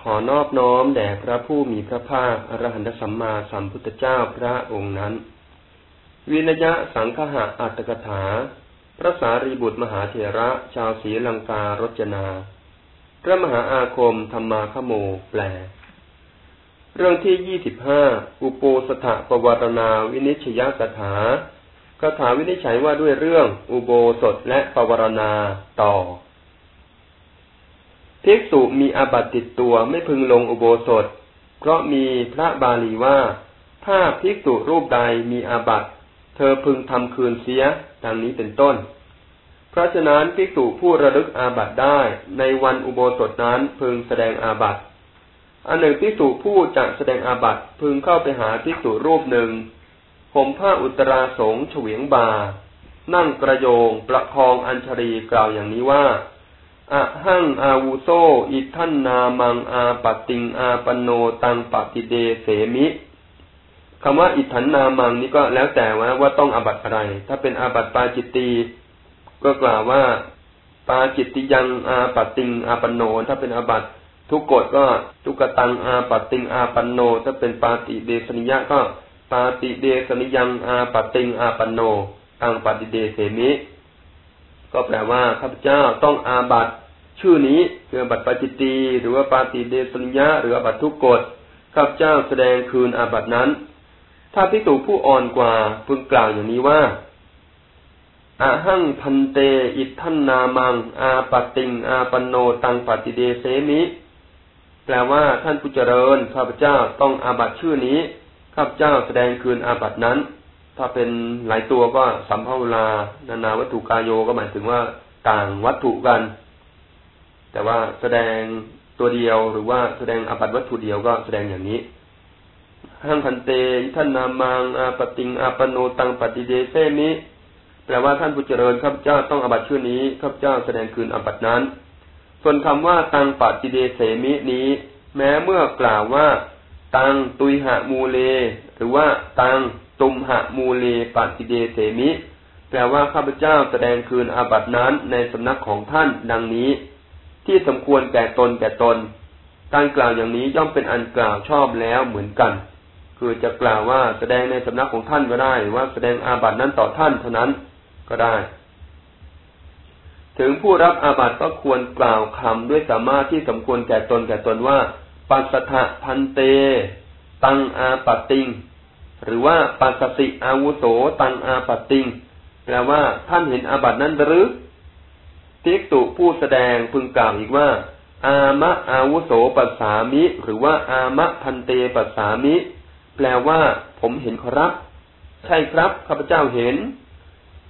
ขอนอบน้อมแด่พระผู้มีพระภาคอรหันตสัมมาสัมพุทธเจ้าพระองค์นั้น วินยะสังคหะอัตถกถา พระสารีบุตรมหาเถระชาวศรีลังการจนา พระมหาอาคมธรรมาขโมแปล เรื่องที่ยี่สิบห้าอุโปสถปวารณาวินิชยกถาคาถาวินิจฉัยว่าด้วยเรื่องอุโบสถและปวารณาต่อ ภิกษุมีอาบัติติดตัวไม่พึงลงอุโบสถ เพราะมีพระบาลีว่า ถ้าภิกษุรูปใดมีอาบัติ เธอพึงทำคืนเสียดังนี้เป็นต้น เพราะฉะนั้นภิกษุผู้ระลึกอาบัติได้ในวันอุโบสถนั้นพึงแสดงอาบัติอันหนึ่งภิกษุผู้จะแสดงอาบัติพึงเข้าไปหาภิกษุรูปหนึ่งผมผ้าอุตราสงเฉวียงบา นั่งกระโยงประคองอัญชรีกล่าวอย่างนี้ว่า อะหังอาวุโซอิทันนามังอาปติงอาปโนตังปฏิเดเสมิคำว่าอิทันนามังนี่ก็แล้วแต่ว่าว่าต้องอาบัตอะไร ถ้าเป็นอาบัตปาจิตตีก็กล่าวว่า ปาจิตติยังอาปติงอาปโน ถ้าเป็นอาบัตทุกกฎก็ทุกตังอาปติงอาปโน ถ้าเป็นปาติเดสนิยะก็ปาติเดสนิยังอาปติงอาปโนตังปฏิเดเสมิ ก็แปลว่าข้าพเจ้าต้องอาบัตชื่อนี้คือบัตปาจิตตีหรือว่าปาติเดสัญญาหรือบัตทุกกฎข้าพเจ้าแสดงคืนอาบัตนั้น ถ้าพิสูจผู้อ่อนกว่าพึงกล่าวอย่างนี้ว่าอาหังพันเต อิทันนามัง อาปติง อาปโนตังปฏิเดเสมิ แปลว่าท่านผู้เจริญข้าพเจ้าต้องอาบัตชื่อนี้ข้าพเจ้าแสดงคืนอาบัตนั้น ถ้าเป็นหลายตัวก็สัมภาวลานานาวัตถุกายโยก็หมายถึงว่าต่างวัตถุกัน แต่ว่าแสดงตัวเดียวหรือว่าแสดงอบัตวัตถุเดียวก็แสดงอย่างนี้หังคันเตท่านนามังอาปติงอาปโนตังปฏิเดเซมิแปลว่าท่านผู้เจริญข้าพเจ้าต้องอบัตชื่อนี้ข้าพเจ้าแสดงคืนอบัตนั้น ส่วนคำว่าตังปฏิเดเสมินี้ แม้เมื่อกล่าวว่า ตังตุยหะมูเล หรือว่าตัง ตุมหะมูเลปัติเดเสมิ แปลว่าข้าพเจ้าแสดงคืนอาบัตินั้นในสำนักของท่านดังนี้ ที่สมควรแก่ตนแก่ตน การกล่าวอย่างนี้ย่อมเป็นอันกล่าวชอบแล้วเหมือนกัน คือจะกล่าวว่าแสดงในสำนักของท่านก็ได้หรือว่าแสดงอาบัตินั้นต่อท่านเท่านั้นก็ได้ ถึงผู้รับอาบัติก็ควรกล่าวคำด้วยสามารถที่สมควรแก่ตนแก่ตนว่า ปัสสะพันเต ตังอาปติง หรือว่าปัสสติอาวุโสตังอาปติงแปลว่าท่านเห็นอาบัตินั้นหรือทิกตุผู้แสดงพึงกล่าวอีกว่า อามะอาวุโสปัสสามิ หรือว่า อามะพันเตปัสสามิ แปลว่า ผมเห็นครับ ใช่ครับข้าพเจ้าเห็น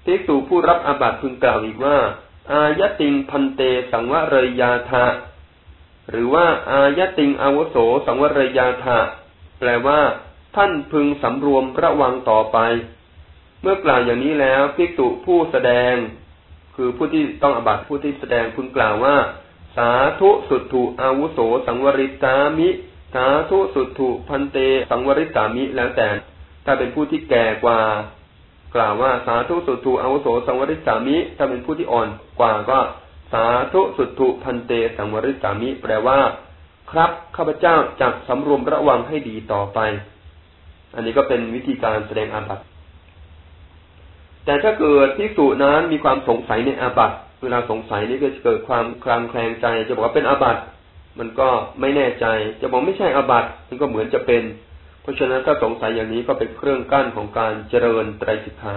ทิกตุผู้รับอาบัติพึงกล่าวอีกว่า อายติงพันเตสังวรยาธาหรือว่า อายติงอาวุโสสังวรยาธาแปลว่า ท่านพึงสำรวมระวังต่อไป เมื่อกล่าวอย่างนี้แล้วภิกษุผู้แสดง คือผู้ที่ต้องอบัตผู้ที่แสดงพึงกล่าวว่า สาธุสุตุอาวุโสสังวริตามิสาธุสุตุพันเตสังวริตามิแล้วแต่ ถ้าเป็นผู้ที่แก่กว่า กล่าวว่าสาธุสุตุอาวุโสสังวริตามิ ถ้าเป็นผู้ที่อ่อนกว่าก็ สาธุสุตุพันเตสังวริตามิ แปลว่า ครับข้าพเจ้าจักสำรวมระวังให้ดีต่อไป อันนี้ก็เป็นวิธีการแสดงอาบัติ แต่ถ้าเกิดพิสูจนั้นมีความสงสัยในอาบัติเวลาสงสัยนี่ก็จะเกิดความคลางแคลงใจ จะบอกว่าเป็นอาบัติมันก็ไม่แน่ใจ จะบอกไม่ใช่อาบัติมันก็เหมือนจะเป็น เพราะฉะนั้นถ้าสงสัยอย่างนี้ก็เป็นเครื่องกั้นของการเจริญไตรสิกขา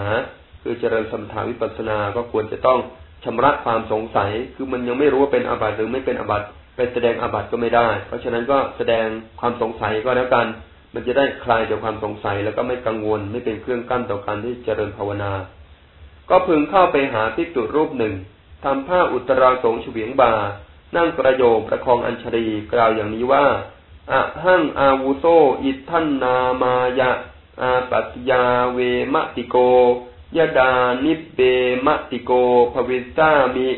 คือเจริญสมถาวิปัสสนา ก็ควรจะต้องชำระความสงสัย คือมันยังไม่รู้ว่าเป็นอาบัติหรือไม่เป็นอาบัติไปแสดงอาบัติก็ไม่ได้ เพราะฉะนั้นก็แสดงความสงสัยก็แล้วกัน มันจะได้คลายจากความสงสัยแล้วก็ไม่กังวลไม่เป็นเครื่องกั้นต่อการที่เจริญภาวนา ก็พึงเข้าไปหาภิกษุรูปหนึ่งทำผ้าอุตราสงเฉวียงบา นั่งกระโยงประคองอัญชรีกล่าวอย่างนี้ว่าอะหังอาวุโซ อิทันนามายะ อาปัตยาเวมติโกยดานิเบมติโกภวิสามิ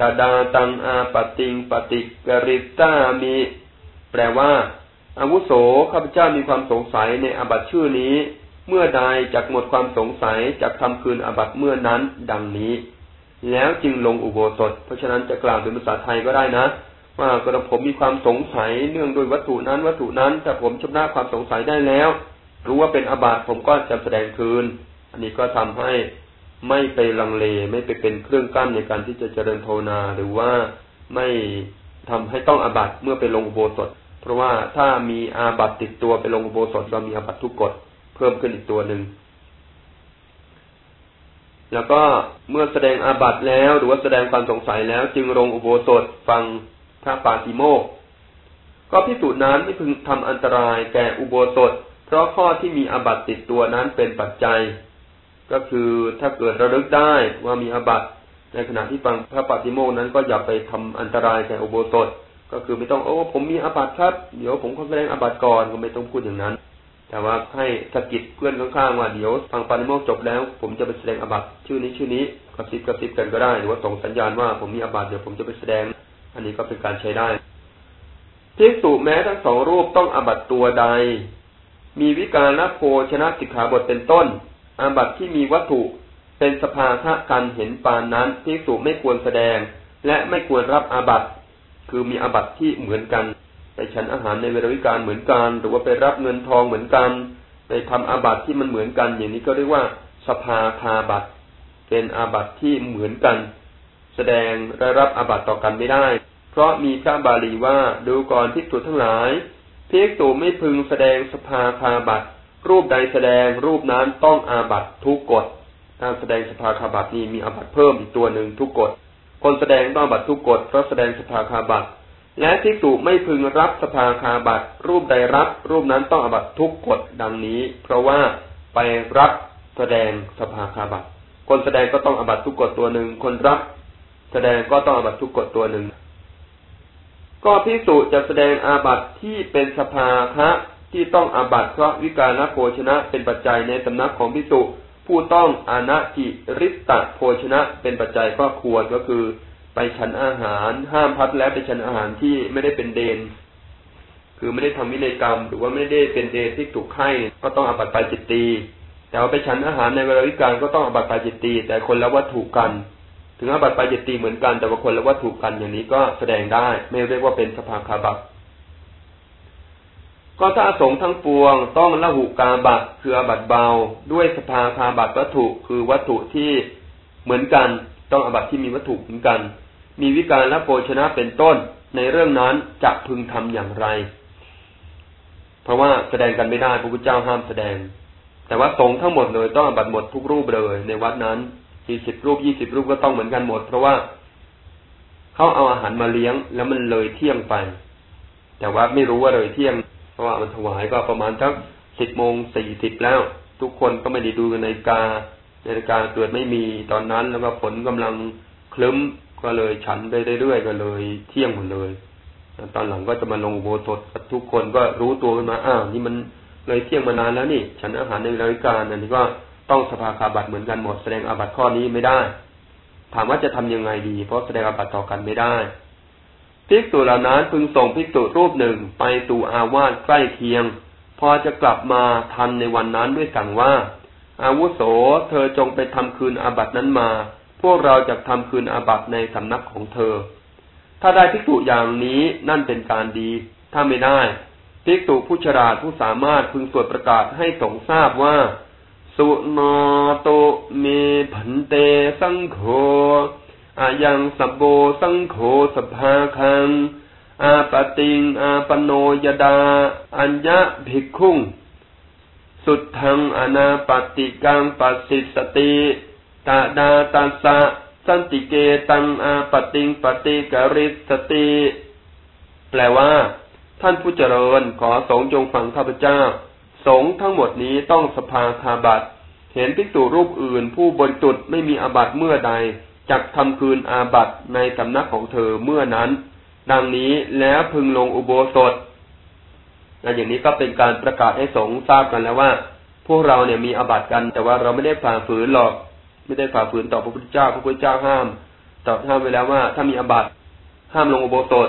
ตาดาตังอาปติงปฏิกริตามิ แปลว่า อาวุโสข้าพเจ้ามีความสงสัยในอาบัตชื่อนี้ เมื่อใดจักหมดความสงสัยจักทำคืนอาบัตเมื่อนั้นดังนี้ แล้วจึงลงอุโบสถ เพราะฉะนั้นจะกล่าวเป็นภาษาไทยก็ได้นะ ว่ากระผมมีความสงสัยเนื่องโดยวัตถุนั้นวัตถุนั้นแต่ผมชำระความสงสัยได้แล้ว รู้ว่าเป็นอาบัติผมก็จะแสดงคืน อันนี้ก็ทำให้ไม่ไปลังเลไม่ไปเป็นเครื่องกั้นในการที่จะเจริญโทนาหรือว่าไม่ทำให้ต้องอาบัติเมื่อไปลงอุโบสถ เพราะว่าถ้ามีอาบัตติดตัวไปลงอุโบสถก็มีอาบัตทุกกฎเพิ่มขึ้นอีกตัวหนึ่งแล้วก็เมื่อแสดงอาบัตแล้ว หรือว่าแสดงความสงสัยแล้ว จึงลงอุโบสถฟังพระปาติโมกก็พิสูจน์นั้นไม่พึงทำอันตรายแก่อุโบสถ เพราะข้อที่มีอาบัตติดตัวนั้นเป็นปัจจัย ก็คือถ้าเกิดระลึกได้ว่ามีอาบัตในขณะที่ฟังพระปาติโมกนั้นก็อย่าไปทำอันตรายแก่อุโบสถ ก็คือไม่ต้องโอ้ผมมีอาบัติครับ เดี๋ยวผมขอแสดงอาบัติก่อนก็ไม่ต้องพูดอย่างนั้น แต่ว่าให้สกิดเพื่อนข้างๆว่าเดี๋ยวฟังปานิโมกจบแล้ว ผมจะไปแสดงอบัตชื่อนี้ชื่อนี้กระซิบกระซิบกันก็ได้ หรือว่าส่งสัญญาณว่าผมมีอบัตเดี๋ยวผมจะไปแสดง อันนี้ก็เป็นการใช้ได้พิสูแม้ทั้งสองรูปต้องอบัตตัวใด มีวิการละโพชนะสิกขาบทเป็นต้น อาบัตที่มีวัตถุเป็นสภาทะกันเห็นปานนั้นพิสูไม่ควรแสดง และไม่ควรรับอาบัต คือมีอาบัตที่เหมือนกัน ไปฉันอาหารในเวลาวิการเหมือนกัน หรือว่าไปรับเงินทองเหมือนกัน ไปทำอาบัติที่มันเหมือนกัน อย่างนี้ก็เรียกว่าสภาคาบัตเป็นอาบัติที่เหมือนกัน แสดงได้รับอาบัติต่อกันไม่ได้ เพราะมีพระบาลีว่าดูก่อนพิกษุทั้งหลายพิกษุไม่พึงแสดงสภาคาบัตรูปใดแสดงรูปนั้นต้องอาบัตทุกกฎการแสดงสภาคาบัตนี้มีอาบัตเพิ่มอีกตัวหนึ่งทุกกฎ คนแสดงต้องบัตรทุกกฎเพราะแสดงสภาคาบัตและภิกษุไม่พึงรับสภาคาบัตรูปใดรับ รูปนั้นต้องอบัตทุกกฎดังนี้ เพราะว่าไปรับแสดงสภาคาบัตคนแสดงก็ต้องอบัตทุกกฎตัวหนึ่ง คนรับ แสดงก็ต้องอบัตทุกกฎตัวหนึ่ง ก็ภิกษุจะแสดงอาบัตที่เป็นสภาคะที่ต้องอาบัตเพราะวิการโภชนะเป็นปัจจัยในสำนักของภิกษุ ผู้ต้องอนาจิริตะโภชนะเป็นปัจจัยก็ควรก็คือ ไปฉันอาหาร ห้ามพัดแล้วไปฉันอาหารที่ไม่ได้เป็นเดน คือไม่ได้ทำวินัยกรรม หรือว่าไม่ได้เป็นเดนที่ถูกไข่ก็ต้องอบัตไปจิตตีแต่ว่าไปฉันอาหารในเวลาวิการก็ต้องอบัตไปจิตตีแต่คนละวัตถุกัน ถึงอบัตไปจิตตีเหมือนกันแต่ว่าคนละวัตถุกันอย่างนี้ก็แสดงได้ ไม่เรียกว่าเป็นสภาคาบัต ก็ถ้าสงทั้งปวงต้องละหุกาบัตคืออบัตเบา ด้วยสภาคาบัตวัตถุคือวัตถุที่เหมือนกัน ต้องอบัตที่มีวัตถุเหมือนกัน มีวิการและโภชนะเป็นต้น ในเรื่องนั้นจะพึงทำอย่างไร เพราะว่าแสดงกันไม่ได้พระพุทธเจ้าห้ามแสดง แต่ว่าสงทั้งหมดเลยต้องบัตหมดทุกรูปเลย ในวัดนั้นสี่สิบรูปยี่สิบรูปก็ต้องเหมือนกันหมด เพราะว่าเขาเอาอาหารมาเลี้ยงแล้วมันเลยเที่ยงไป แต่ว่าไม่รู้ว่าเลยเที่ยง เพราะว่ามันถวายก็ประมาณสักสิบโมงสี่สิบแล้ว ทุกคนก็ไม่ได้ดูกันในกาในกาเกิดไม่มีตอนนั้น แล้วก็ฝนกำลังคลึ้มก็เลยฉันไปเรื่อยๆก็เลยเที่ยงหมดเลย ตอนหลังก็จะมาลงโบสถทุกคนก็รู้ตัวขึ้นมาอ้าวนี่มันเลยเที่ยงมานานแล้วนี่ ฉันอาหารในเวลาวิการอันนี้ก็ต้องสภาคาบัตเหมือนกันหมดแสดงอาบัตข้อนี้ไม่ได้ ถามว่าจะทำยังไงดี เพราะแสดงอาบัตต่อกันไม่ได้ ภิกษุเหล่านั้นพึงส่งภิกษุรูปหนึ่งไปตู่อาวาสใกล้เคียง พอจะกลับมาทันในวันนั้นด้วยสั่งว่า อาวุโสเธอจงไปทำคืนอาบัตนั้นมา พวกเราจะทำคืนอาบัตในสำนักของเธอ ถ้าได้ภิกษุอย่างนี้นั่นเป็นการดี ถ้าไม่ได้ภิกษุผู้ฉลาดผู้สามารถพึงสวดประกาศให้สงทราบว่า สุนโตเมผันเตสังโฆ อายังสับโบสังโฆสภาคัง อาปติง อาปโนยดา อัญญะภิกขุงสุดทังอนาปติกังปัสสิสติตาดาตัสสะสันติเกตังอาปติงปฏิกริสติ แปลว่า ท่านผู้เจริญขอสงจงฟังข้าพเจ้า สงทั้งหมดนี้ต้องสภาคาบัตเห็นภิกษุรูปอื่นผู้บริสุทธิ์ไม่มีอาบัตเมื่อใด จักทำคืนอาบัตในสำนักของเธอเมื่อนั้น ดังนี้แล้วพึงลงอุโบสถและอย่างนี้ก็เป็นการประกาศให้สงทราบกันแล้วว่า พวกเราเนี่ยมีอาบัตกัน แต่ว่าเราไม่ได้ฝ่าฝืนหรอก ไม่ได้ฝ่าฝืนต่อพระพุทธเจ้าพระพุทธเจ้าห้ามตอบห้ามไว้แล้วว่า ถ้ามีอาบัตห้ามลงอุโบสถ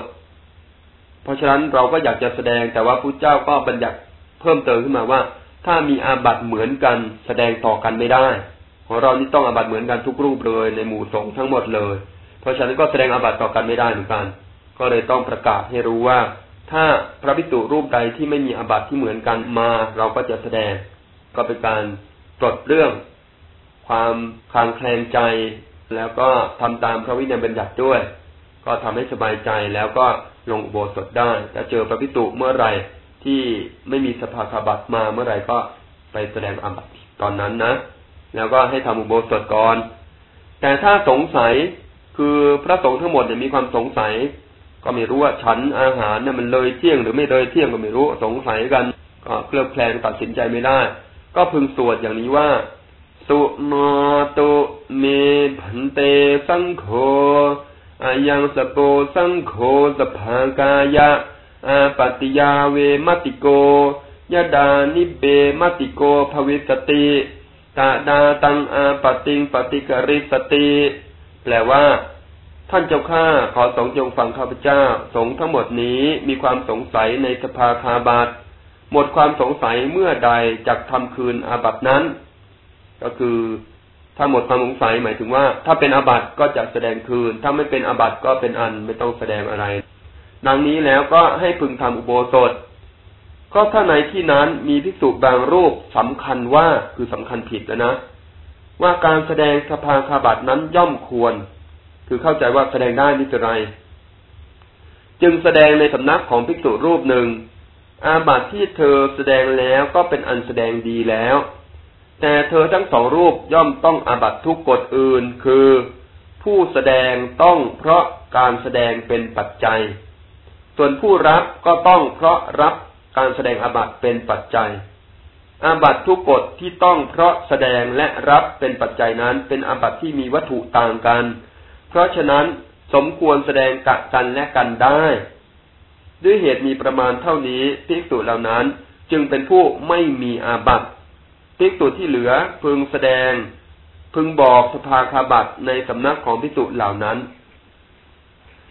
เพราะฉะนั้นเราก็อยากจะแสดงแต่ว่าพระเจ้าก็บัญญัติเพิ่มเติมขึ้นมาว่า ถ้ามีอาบัตเหมือนกันแสดงต่อกันไม่ได้ ของเรานี่ต้องอาบัตเหมือนกันทุกรูปเลยในหมู่สงฆ์ทั้งหมดเลย เพราะฉะนั้นก็แสดงอาบัตต่อกันไม่ได้เหมือนกัน ก็เลยต้องประกาศให้รู้ว่า ถ้าพระภิกษุรูปใดที่ไม่มีอาบัตที่เหมือนกันมา เราก็จะแสดง ก็เป็นการปลดเรื่อง ความคลางแคลงใจ แล้วก็ทำตามพระวินัยบัญญัติด้วย ก็ทำให้สบายใจแล้วก็ลงอุโบสถได้จะเจอพระภิกษุเมื่อไหร่ที่ไม่มีสภาคาบัตมาเมื่อไหร่ก็ไปแสดงอาบัตตอนนั้นนะ แล้วก็ให้ทำอุโบสถก่อน แต่ถ้าสงสัยคือพระสงฆ์ทั้งหมดเนี่ยมีความสงสัย ก็ไม่รู้ว่าฉันอาหารเนี่ยมันเลยเที่ยงหรือไม่เลยเที่ยงก็ไม่รู้สงสัยกัน ก็เคลือบแคลงตัดสินใจไม่ได้ ก็พึงสวดอย่างนี้ว่าสุมาตุเมพันเตสังโฆอายังสโปสังโฆสภากายะอาปติยาเวมติโกยดานิเบมติโกภวิสติ ตาดาตังอาปติงปฏิกริสติแปลว่า ท่านเจ้าข้าขอสงจงฟังข้าพเจ้า สงทั้งหมดนี้มีความสงสัยในสภาคาบัตหมดความสงสัยเมื่อใดจักทำคืนอาบัตินั้น ก็คือถ้าหมดความสงสัยหมายถึงว่า ถ้าเป็นอาบัติก็จะแสดงคืน ถ้าไม่เป็นอาบัติก็เป็นอันไม่ต้องแสดงอะไร ดังนี้แล้วก็ให้พึงทำอุโบสถ ก็ถ้าในที่นั้นมีภิกษุบางรูปสำคัญว่าคือสำคัญผิดแล้วนะ ว่าการแสดงสภาคาบัตนั้นย่อมควร คือเข้าใจว่าแสดงได้นี่เป็นไรจึงแสดงในสำนักของภิกษุรูปหนึ่ง อาบัตที่เธอแสดงแล้วก็เป็นอันแสดงดีแล้ว แต่เธอทั้งสองรูปย่อมต้องอาบัตทุกกฎอื่น คือ ผู้แสดงต้องเพราะการแสดงเป็นปัจจัย ส่วนผู้รับก็ต้องเพราะรับ การแสดงอาบัตเป็นปัจจัย อาบัตทุกกฎที่ต้องเพราะแสดงและรับเป็นปัจจัยนั้น เป็นอาบัตที่มีวัตถุต่างกัน เพราะฉะนั้นสมควรแสดงกะกันและกันได้ ด้วยเหตุมีประมาณเท่านี้ภิกษุเหล่านั้นจึงเป็นผู้ไม่มีอาบัตภิกษุที่เหลือพึงแสดง พึงบอกสภาคาบัตในสำนักของภิกษุเหล่านั้น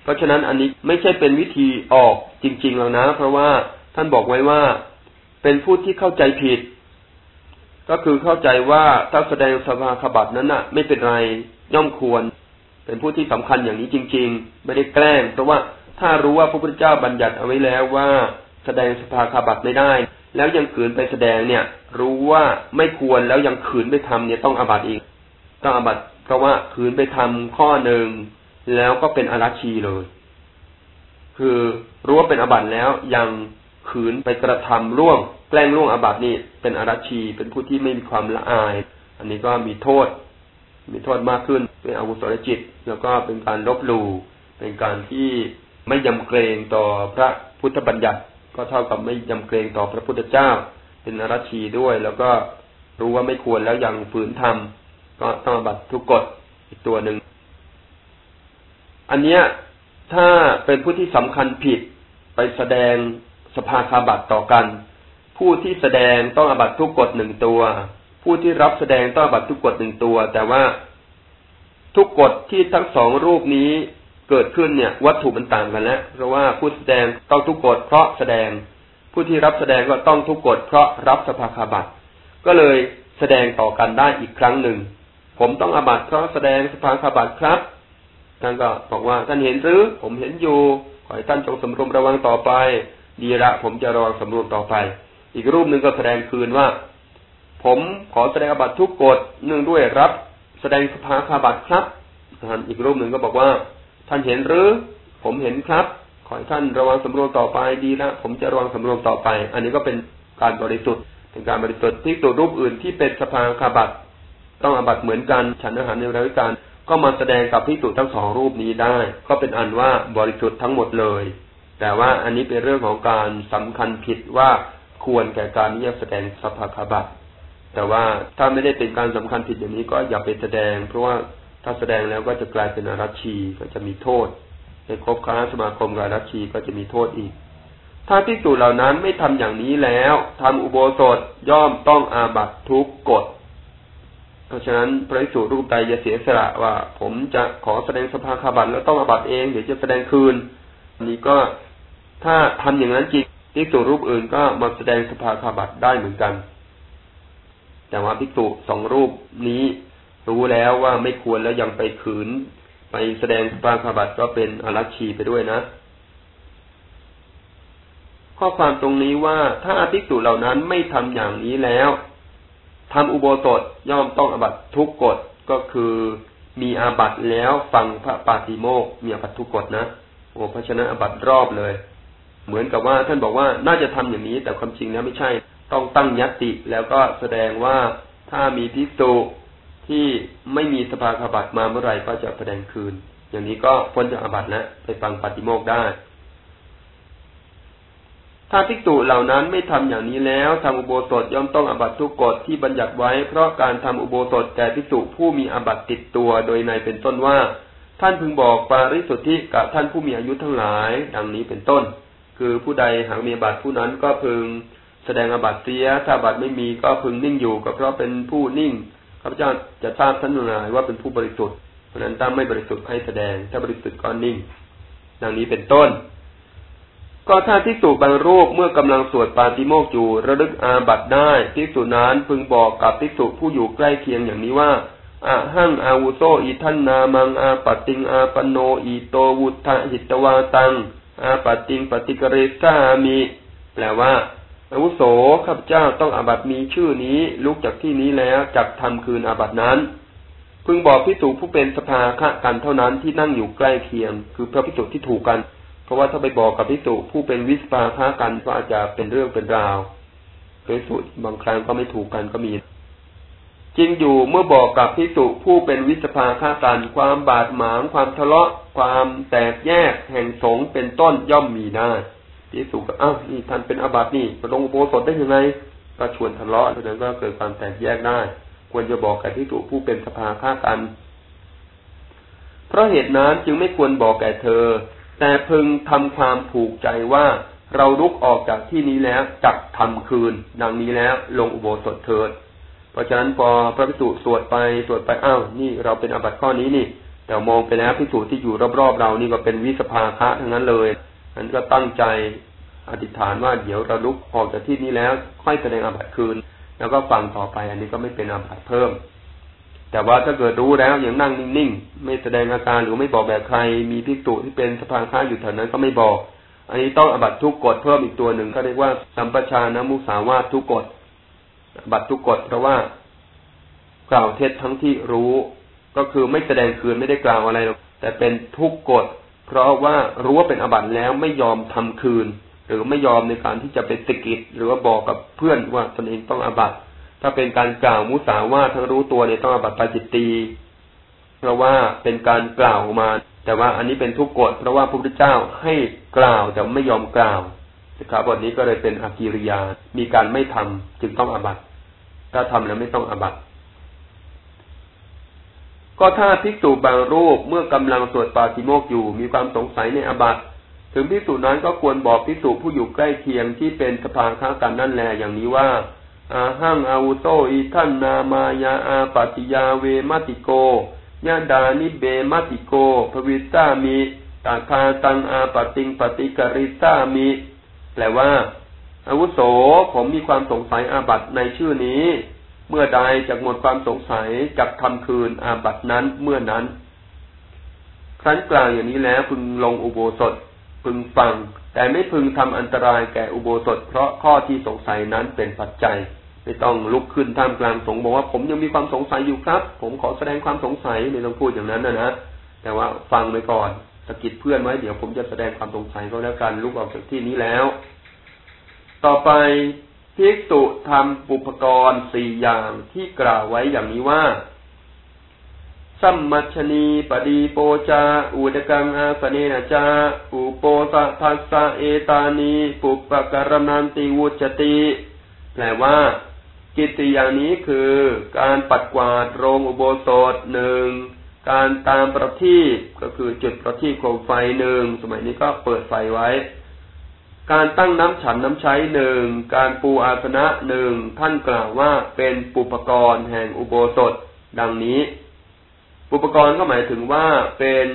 เพราะฉะนั้นอันนี้ไม่ใช่เป็นวิธีออกจริง ๆ แล้วนะ เพราะว่า ท่านบอกไว้ว่าเป็นผู้ที่เข้าใจผิด ก็คือเข้าใจว่าถ้าแสดงสภาขบัตินั้นน่ะ ไม่เป็นไรย่อมควร เป็นผู้ที่สำคัญอย่างนี้จริง ๆ ไม่ได้แกล้ง เพราะว่าถ้ารู้ว่าพระพุทธเจ้าบัญญัติเอาไว้แล้วว่า แสดงสภาขบัตไม่ได้ แล้วยังขืนไปแสดงเนี่ย รู้ว่าไม่ควรแล้วยังขืนไปทำเนี่ยต้องอาบัตอีกต้องอาบัตเพราะว่าขืนไปทำข้อหนึ่งแล้วก็เป็นอารัชีเลย คือรู้ว่าเป็นอาบัตแล้วยัง ขืนไปกระทำร่วง แกล้งร่วงอาบัตินี่เป็นอารัชี เป็นผู้ที่ไม่มีความละอาย อันนี้ก็มีโทษ มีโทษมากขึ้นเป็นอาวุธสจิต แล้วก็เป็นการลบหลู่เป็นการที่ไม่ยำเกรงต่อพระพุทธบัญญัติ ก็เท่ากับไม่ยำเกรงต่อพระพุทธเจ้า เป็นอารัชีด้วย แล้วก็รู้ว่าไม่ควรแล้วยังฝืนทำก็ต้องบัตรทุกกฎอีกตัวหนึ่งอันเนี้ยถ้าเป็นผู้ที่สำคัญผิดไปแสดง สภาคาบัตต่อกัน ผู้ที่แสดงต้องอบัตทุกกฎหนึ่งตัว ผู้ที่รับแสดงต้องอบัตทุกกฎหนึ่งตัว แต่ว่าทุกกฎที่ทั้งสองรูปนี้เกิดขึ้นเนี่ย วัตถุมันต่างกันแล้วเพราะว่าผู้แสดงต้องทุกกฎเพราะแสดง ผู้ที่รับแสดงก็ต้องทุกกฎเพราะรับสภาคาบัตก็เลยแสดงต่อกันได้อีกครั้งหนึ่ง ผมต้องอบัตเพราะแสดงสภาคาบัตครับท่านก็บอกว่าท่านเห็นหรือ ผมเห็นอยู่ขอให้ท่านจงสำรวมระวังต่อไป ดีละผมจะระวังสำรวมต่อไป อีกรูปหนึ่งก็แสดงคืนว่า ผมขอแสดงอบัตทุกกฎเนื่องด้วยรับ แสดงสภาคาบัตครับอีกรูปหนึ่งก็บอกว่า ท่านเห็นหรือ ผมเห็นครับ ขอให้ท่านระวังสำรวมต่อไปดีละผมจะระวังสำรวมต่อไป อันนี้ก็เป็นการบริสุทธิ์เป็นการบริสุทธิ์ที่ตัวรูปอื่นที่เป็นสภาคาบัตต้องอบัตเหมือนกันฉันอาหารในรายการก็มาแสดงกับพิสูจทั้งสองรูปนี้ได้ ก็เป็นอันว่าบริสุทธิ์ทั้งหมดเลย แต่ว่าอันนี้เป็นเรื่องของการสำคัญผิดว่าควรแก่การที่จะแสดงสภาคบัตแต่ว่าถ้าไม่ได้เป็นการสำคัญผิดอย่างนี้ก็อย่าไปแสดง เพราะว่าถ้าแสดงแล้วก็จะกลายเป็นอารัชีก็จะมีโทษในครบคณะสมาคมกับอารัชีก็จะมีโทษอีก ถ้าที่สูเหล่านั้นไม่ทำอย่างนี้แล้วทำอุโบสถย่อมต้องอาบัตทุกกฎเพราะฉะนั้นพระสูรูปใดจะเสียสละว่า ผมจะขอแสดงสภาคาบัตแล้วต้องอาบัตเองเดี๋ยวจะแสดงคืนนี้ก็ ถ้าทำอย่างนั้นจริงภิกษุรูปอื่นก็มาแสดงสภาคาบัตได้เหมือนกัน แต่ว่าภิกษุสองรูปนี้รู้แล้วว่าไม่ควรแล้วยังไปขืน ไปแสดงสภาคาบัตก็เป็นอรัชชีไปด้วยนะ ข้อความตรงนี้ว่าถ้าภิกษุเหล่านั้นไม่ทำอย่างนี้แล้วทำอุโบสถย่อมต้องอบัตทุกกฎก็คือมีอาบัตแล้วฟังพระปาติโมกมีอาบัตทุกกฎนะโอ้พระฉะนั้นอาบัตรอบเลย เหมือนกับว่าท่านบอกว่าน่าจะทำอย่างนี้ แต่ความจริงแล้วไม่ใช่ ต้องตั้งยัตติแล้วก็แสดงว่าถ้ามีพิสูที่ไม่มีสภาขบัตมาเมื่อไหร่ก็จะแสดงคืน อย่างนี้ก็พ้นจากอาบัตแล้วไปฟังปาติโมกได้ ถ้าภิกษุเหล่านั้นไม่ทำอย่างนี้แล้วทำอุโบสถย่อมต้องอบัตทุกกฎที่บัญญัติไว้ เพราะการทำอุโบสถแก่ภิกษุผู้มีอบัตติดตัวโดยในเป็นต้นว่า ท่านพึงบอกปาริสุทธิกับท่านผู้มีอายุทั้งหลาย ดังนี้เป็นต้น คือผู้ใดหากมีบัตรผู้นั้นก็พึงแสดงอบัตเสีย ถ้าบัตไม่มีก็พึงนิ่งอยู่ก็เพราะเป็นผู้นิ่งข้าพเจ้าจะทราบท่านทั้งหลายว่าเป็นผู้บริสุทธิ์เพราะนั้นถ้าไม่บริสุทธิ์ให้แสดง ถ้าบริสุทธิ์ก็นิ่ง ดังนี้เป็นต้น ก็ถ้าทิสุบางรูปเมื่อกำลังสวดปาติโมกอยู่ระลึกอาบัตได้ทิสุนั้นพึงบอกกับทิสุผู้อยู่ใกล้เคียงอย่างนี้ว่าอะหั่งอาวุโซอีท่านนามังอาปติงอาปโนอีโตวุฒหิตวาตัง อาปติงปฏิกเรสามีแปลว่าอาวุโสข้าพเจ้าต้องอาบัตมีชื่อนี้ลุกจากที่นี้แล้วจักทำคืนอาบัตนั้น พึงบอกพิสูจผู้เป็นสภาคะกันเท่านั้นที่นั่งอยู่ใกล้เคียง คือพระพิสูจที่ถูกกัน เพราะว่าถ้าไปบอกกับพิสุผู้เป็นวิสปาค้ากันก็อาจจะเป็นเรื่องเป็นราวโดยสุดบางครั้งก็ไม่ถูกกันก็มี จริงอยู่เมื่อบอกกับพิสุผู้เป็นวิสภาค้ากันความบาดหมาง ความทะเลาะ ความแตกแยกแห่งสงเป็นต้นย่อมมีได้พิสุก็อ้าวนี่ท่านเป็นอาบัตินี่มาลงโบสถได้ยังไงก็ชวนทะเลาะดังนั้นก็เกิดความแตกแยกได้ ควรจะบอกกับพิสุผู้เป็นสภาค้ากัน เพราะเหตุนั้นจึงไม่ควรบอกแก่เธอ แต่พึงทำความผูกใจว่าเราลุกออกจากที่นี้แล้วจักทำคืน ดังนี้แล้ว ลงอุโบสถเถิด เพราะฉะนั้นพอพระพิสุสวดไปสวดไปอ้าวนี่เราเป็นอบัติข้อนี้นี่ แต่มองไปแล้วพิสุที่อยู่รอบๆเรานี่ก็เป็นวิสภาคะทั้งนั้นเลยนั้นก็ตั้งใจอธิษฐานว่าเดี๋ยวเราลุกออกจากที่นี้แล้ว ค่อยแสดงอบัติคืน แล้วก็ฟังต่อไป อันนี้ก็ไม่เป็นอบัติเพิ่ม แต่ว่าถ้าเกิดรู้แล้วอย่างนั่งนิ่งๆไม่แสดงอาการหรือไม่บอกแบบใคร มีพิกตุที่เป็นสภาค้าอยู่แถวนั้นก็ไม่บอก อันนี้ต้องอบัตทุกกฎเพิ่มอีกตัวหนึ่งก็เรียกว่าสัมปชานมุสาวาทุกกฎ บัตทุกกฎเพราะว่ากล่าวเท็จทั้งที่รู้ ก็คือไม่แสดงคืนไม่ได้กล่าวอะไรหรอกแต่เป็นทุกกฎ เพราะว่ารู้ว่าเป็นอบัตแล้วไม่ยอมทำคืน หรือไม่ยอมในการที่จะไปสกิดหรือว่าบอกกับเพื่อนว่าตนเองต้องอบัตถ้าเป็นการกล่าวมุสาว่าทั้งรู้ตัวเนี่ยต้องอบัตปาจิตตีเพราะว่าเป็นการกล่าวมา แต่ว่าอันนี้เป็นทุกกฎเพราะว่าพระพุทธเจ้าให้กล่าวแต่ไม่ยอมกล่าว สิกขาบทนี้ก็เลยเป็นอากิริยา มีการไม่ทำจึงต้องอบัตถ้าทำแล้วไม่ต้องอบัตก็ถ้าภิกษุบางรูปเมื่อกำลังสวดปาติโมกอยู่ มีความสงสัยในอบัตถึงภิกษุนั้นก็ควรบอกภิกษุผู้อยู่ใกล้เคียงที่เป็นสภาค้ากันนั่นแหละอย่างนี้ว่า อาหังอาวุโซอีท่านนามายาอาปติยาเวมติโกยาดานิเบมติโกภวิสามิตาคาตังอาปติงปฏิกริสามิ แปลว่า อาวุโสผมมีความสงสัยอาบัตในชื่อนี้ เมื่อใดจะหมดความสงสัยจักทำคืนอาบัตนั้นเมื่อนั้น ครั้นกล่าวอย่างนี้แล้วพึงลงอุโบสถ พึงฟัง แต่ไม่พึงทำอันตรายแก่อุโบสถ เพราะข้อที่สงสัยนั้นเป็นปัจจัยไม่ต้องลุกขึ้นท่ามกลางสงบอกว่าผมยังมีความสงสัยอยู่ครับ ผมขอแสดงความสงสัยไม่ต้องพูดอย่างนั้นนะนะแต่ว่าฟังไปก่อน สกิดเพื่อนไว้เดี๋ยวผมจะแสดงความสงสัยก็แล้วกันลุกออกจากที่นี้แล้ว ต่อไปภิกษุทำปุพกรณ์สี่อย่างที่กล่าวไว้อย่างนี้ว่า สัมมัชนีปดีโปจา อุดกังอาสเนนจา อุโปสะทัสสะเอตานี ปุปปะกรนันติวุจติ แปลว่า กิจอย่างนี้คือ การปัดกวาดโรงอุโบสถหนึ่ง การตามประทีปก็คือจุดประทีปโคมไฟหนึ่งสมัยนี้ก็เปิดไฟไว้ การตั้งน้ำฉันน้ำใช้หนึ่งการปูอาสนะหนึ่งท่านกล่าวว่าเป็นปุปกรณ์แห่งอุโบสถ ดังนี้ ปุปกรณ์ก็หมายถึงว่าเป็น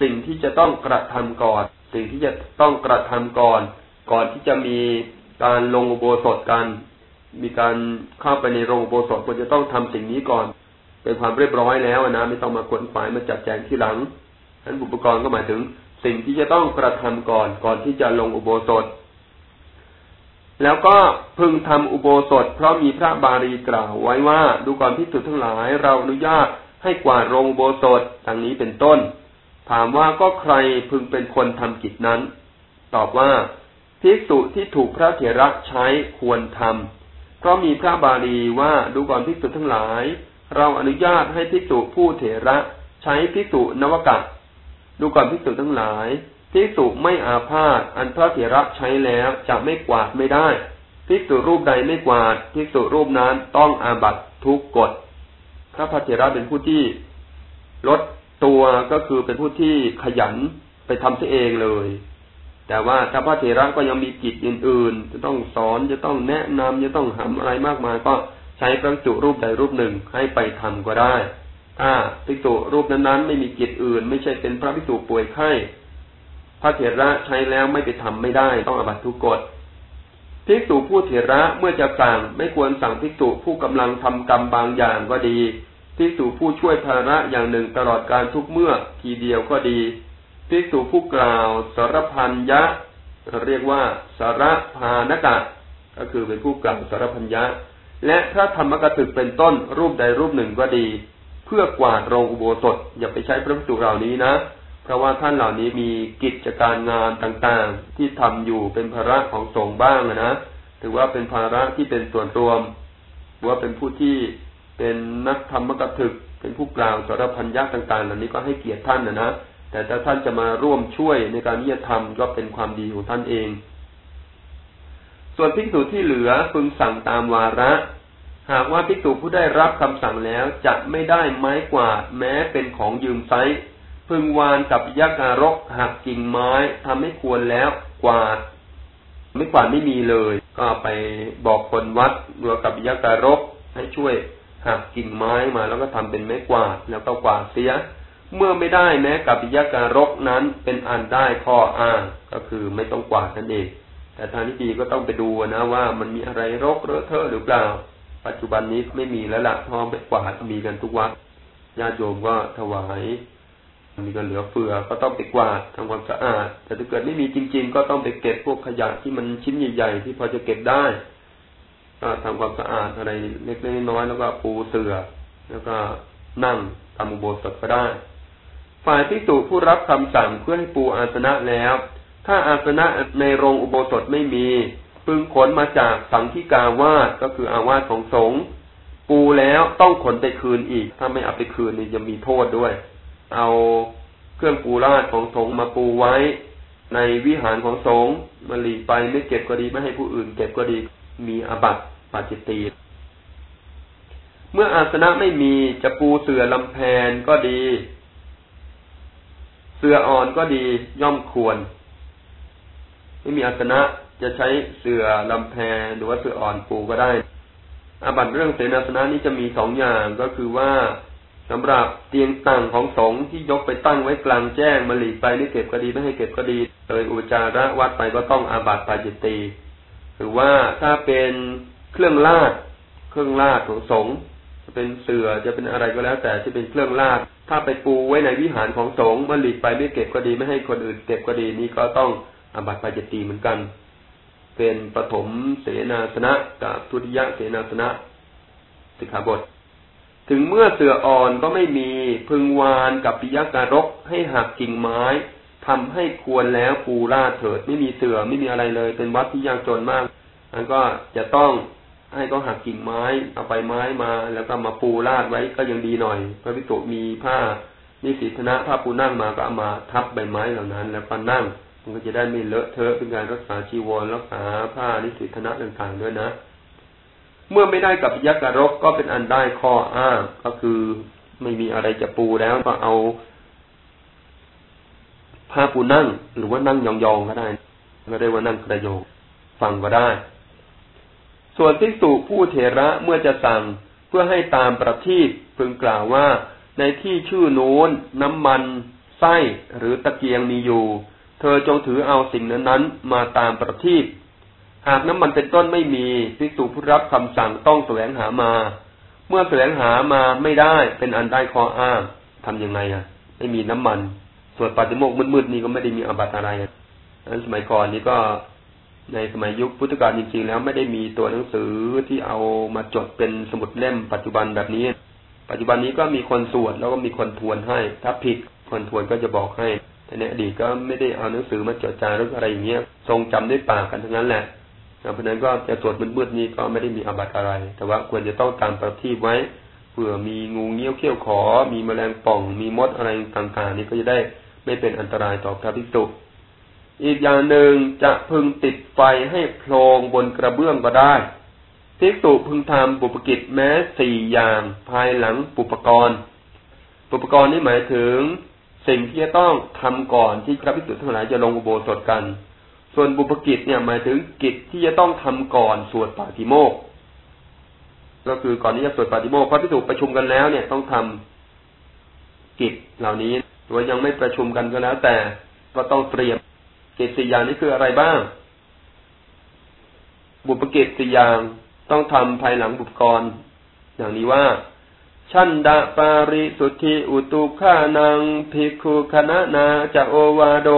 สิ่งที่จะต้องกระทำก่อน สิ่งที่จะต้องกระทำก่อน ก่อนที่จะมีการลงอุโบสถกัน มีการเข้าไปในโรงโบสถควรจะต้องทำสิ่งนี้ก่อน เป็นความเรียบร้อยแล้วนะไม่ต้องมาขนฝ่ายมาจัดแจงที่หลังนั้นอุปกรณ์ก็หมายถึงสิ่งที่จะต้องกระทำก่อนก่อนที่จะลงอุโบสถ แล้วก็พึงทำอุโบสถ เพราะมีพระบาลีกล่าวไว้ว่าดูก่อนพิสุทั้งหลายเราอนุญาตให้กวาดโรงอุโบสถดังนี้เป็นต้น ถามว่าก็ใครพึงเป็นคนทำกิจนั้น ตอบว่าภิกษุที่ถูกพระเถระใช้ควรทำเพราะมีพระบาลีว่าดูก่อนภิกษุทั้งหลาย เราอนุญาตให้ภิกษุผู้เถระใช้ภิกษุนวกะดูก่อนภิกษุทั้งหลายภิกษุไม่อาพาธอันพระเถระใช้แล้วจะไม่กวาดไม่ได้ภิกษุรูปใดไม่กวาดภิกษุรูปนั้นต้องอาบัตทุกกฎพระพเถระเป็นผู้ที่ลดตัวก็คือเป็นผู้ที่ขยันไปทำเสียเองเลย แต่ว่าถ้าพระเถระก็ยังมีกิจอื่น ๆ จะต้องสอนจะต้องแนะนำจะต้องทำอะไรมากมายก็ ใช้พระจุรูปใดรูปหนึ่งให้ไปทำก็ได้ ถ้าภิกษุรูปนั้นๆ ไม่มีกิจอื่น ไม่ใช่เป็นพระภิกษุป่วยไข้พระเถระใช้แล้วไม่ไปทำไม่ได้ต้องอบัตทุกกฎภิกษุผู้เถระเมื่อจะสั่งไม่ควรสั่งภิกษุผู้กำลังทำกรรมบางอย่างก็ดีภิกษุผู้ช่วยภาระอย่างหนึ่งตลอดการทุกเมื่อทีเดียวก็ดีภิกษุผู้กล่าวสารพันยะ เรียกว่าสารพานกะ ก็คือเป็นผู้กล่าวสารพันยะ และพระธรรมกถึกเป็นต้นรูปใดรูปหนึ่งก็ดี เพื่อกวาดโรงอุโบสถ อย่าไปใช้พระภิกษุเหล่านี้นะ เพราะว่าท่านเหล่านี้มีกิจการงานต่างๆ ที่ทำอยู่เป็นภาระของสงฆ์บ้างนะถือว่าเป็นภาระที่เป็นส่วนรวมว่าเป็นผู้ที่เป็นนักธรรมกถึก เป็นผู้กล่าวสารพันยักษ์ต่างๆ เหล่านี้ก็ให้เกียรติท่านนะนะแต่ถ้าท่านจะมาร่วมช่วยในการที่จะทำก็เป็นความดีของท่านเอง ส่วนภิกษุที่เหลือพึงสั่งตามวาระ หากว่าภิกษุผู้ได้รับคำสั่งแล้วจะไม่ได้ไม้กวาดแม้เป็นของยืมไซพึงวานกับยักการกหักกิ่งไม้ทำให้ควรแล้วกวาด ไม่กวาดไม่มีเลย ก็ไปบอกคนวัดรวกับยักการกให้ช่วยหักกิ่งไม้มาแล้วก็ทำเป็นไม้กวาดแล้วก็กวาดเสีย เมื่อไม่ได้แม้กับยักการกนั้นเป็นอันได้ข้ออ้างก็คือไม่ต้องกวาดนั่นเอง แต่ทางที่ดีก็ต้องไปดูนะว่ามันมีอะไรรกเลอะเทอะหรือเปล่า ปัจจุบันนี้ไม่มีแล้วละพอไปกวาดมีกันทุกวัดญาติโยมก็ถวายมีก็เหลือเฟือก็ต้องไปกวาดทำความสะอาด แต่ถ้าเกิดไม่มีจริง ๆ ก็ต้องไปเก็บพวกขยะที่มันชิ้นใหญ่ ๆ ที่พอจะเก็บได้ก็ทำความสะอาดอะไรเล็กๆน้อยๆแล้วก็ปูเสือแล้วก็นั่งทำอุโบสถก็ได้ ฝ่ายพิสูจผู้รับคำสั่งเพื่อให้ปูอาสนะแล้ว ถ้าอาสนะในโรงอุโบสถไม่มี พึงขนมาจากสังฆิกาวาสก็คืออาวาสของสงฆ์ปูแล้วต้องขนไปคืนอีก ถ้าไม่เอาไปคืนนี่จะมีโทษด้วย เอาเครื่องปูราดของสงฆ์มาปูไว้ ในวิหารของสงฆ์มาหลีไปไม่เก็บก็ดีไม่ให้ผู้อื่น เก็บก็ดีมีอบัตปาจิตตีเมื่ออาสนะไม่มีจะปูเสื่อลำแพนก็ดี เสื่ออ่อนก็ดีย่อมควร ไม่มีอาสนะจะใช้เสื่อลำแพนหรือว่าเสื่ออ่อนปูก็ได้อาบัติเรื่องเสนาสนะนี้จะมีสองอย่างก็คือว่าสำหรับเตียงตั้งของสงฆ์ที่ยกไปตั้งไว้กลางแจ้งมาหลีกไปไม่เก็บก็ดีไม่ให้เก็บก็ดีเลยอุปจาระวัดไปก็ต้องอาบัติปาจิตตีหรือว่าถ้าเป็นเครื่องลาดเครื่องลาดของสงฆ์จะเป็นเสือจะเป็นอะไรก็แล้ว แต่ที่เป็นเครื่องลาดถ้าไปปูไว้ในวิหารของสงฆ์มาหลีกไปไม่เก็บก็ดีไม่ให้คนอื่นเก็บก็ดีนี้ก็ต้อง อาบัติปาจิตตีเหมือนกัน เป็นปฐมเสนาสนะกับทุติยเสนาสนะสิกขาบท ถึงเมื่อเสืออ่อนก็ไม่มีพึงวานกับปิยการกให้หักกิ่งไม้ทำให้ควรแล้วปูราดเถิดไม่มีเสือไม่มีอะไรเลย เป็นวัดที่ยากจนมากอันก็จะต้องให้ก็หักกิ่งไม้ เอาไปไม้มา แล้วก็มาปูราดไว้ก็ยังดีหน่อย พระพิจุมีผ้านิสิธนะผ้าปูนั่งมาก็เอามาทับใบไม้เหล่านั้น แล้วก็นั่ง มันก็จะได้ไม่เลอะเทอะเป็นการรักษาชีวรรักษาผ้านิสิธนะต่างๆด้วยนะ เมื่อไม่ได้กับยักษ์รกก็เป็นอันได้ข้ออ้างก็คือไม่มีอะไรจะปูแล้วก็เอาผ้าปูนั่ง หรือว่านั่งยองๆก็ได้ก็ได้ว่านั่งกระโยงฟังก็ได้ ส่วนที่สุผู้เถระเมื่อจะสั่งเพื่อให้ตามประทีปพึงกล่าวว่าในที่ชื่อโน้นน้ำมัน ไส้หรือตะเกียงมีอยู่ เธอจงถือเอาสิ่งนั้นๆมาตามประทีปหากน้ำมันเป็นต้นไม่มีภิกษุผู้รับคำสั่งต้องแสวงหามา เมื่อแสวงหามาไม่ได้เป็นอันได้ข้ออ้างทำยังไงอะ ไม่มีน้ำมัน ส่วนปฏิโมกมืดๆนี่ก็ไม่ได้มีอบัตอะไรอันสมัยก่อนนี้ก็ในสมัยยุคพุทธกาลจริงๆแล้วไม่ได้มีตัวหนังสือที่เอามาจดเป็นสมุดเล่มปัจจุบันแบบนี้ ปัจจุบันนี้ก็มีคนสวดแล้วก็มีคนทวนให้ ถ้าผิดคนทวนก็จะบอกให้ ในอดีตก็ไม่ได้เอาหนังสือมาจดจารึกอะไรอย่างเงี้ย ทรงจำด้วยปากกันทั้งนั้นแหละเพราะนั้นก็จะสวดมืดๆนี้ก็ไม่ได้มีอาบัติอะไร แต่ว่าควรจะต้องตามประทีปไว้เผื่อมีงูเงี้ยวเขี้ยวขอ มีแมลงป่อง มีมดอะไรต่างๆ นี้ก็จะได้ไม่เป็นอันตรายต่อพระภิกษุ อีกอย่างหนึ่งจะพึงติดไฟให้โพลงบนกระเบื้องก็ได้ภิกษุพึงทำปุปกิจแม้สี่อย่างภายหลังปุปกรณ์ ปุปกรณ์นี่หมายถึง สิ่งที่จะต้องทำก่อนที่พระภิกษุทั้งหลายจะลงอุโบสถกัน ส่วนบุปกิจเนี่ยหมายถึงกิจที่จะต้องทำก่อนสวดปาฏิโมกก็คือก่อนที่จะสวดปาฏิโมกพระภิกษุประชุมกันแล้วเนี่ยต้องทำกิจเหล่านี้หรือยังไม่ประชุมกันก็แล้ว แต่ก็ต้องเตรียมกิจสี่อย่างนี้คืออะไรบ้าง บุปกิจสี่อย่างต้องทำภายหลังบุปกร อย่างนี้ว่า ชันดาปาริสุทธิอุตุขานังภิกขุคณะนาจะโอวาโด